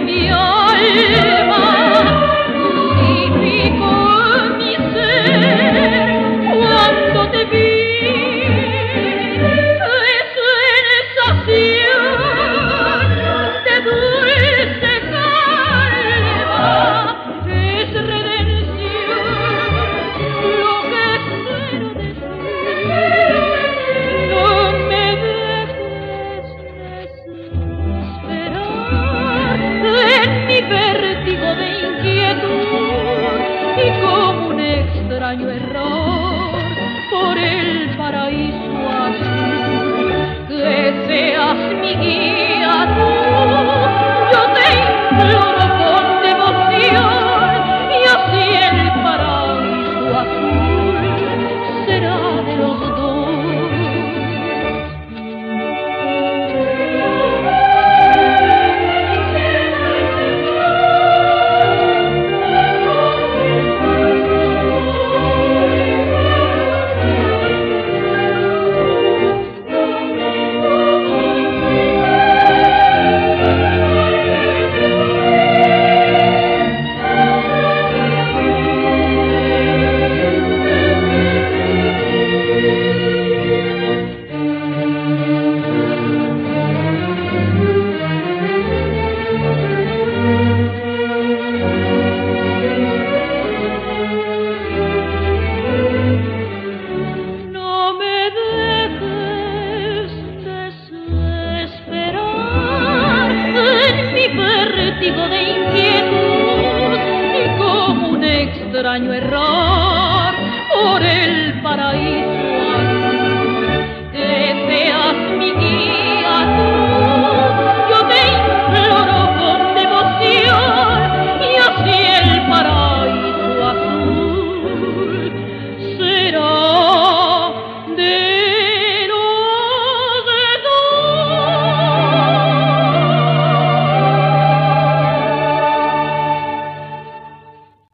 mio extraño error por el paraíso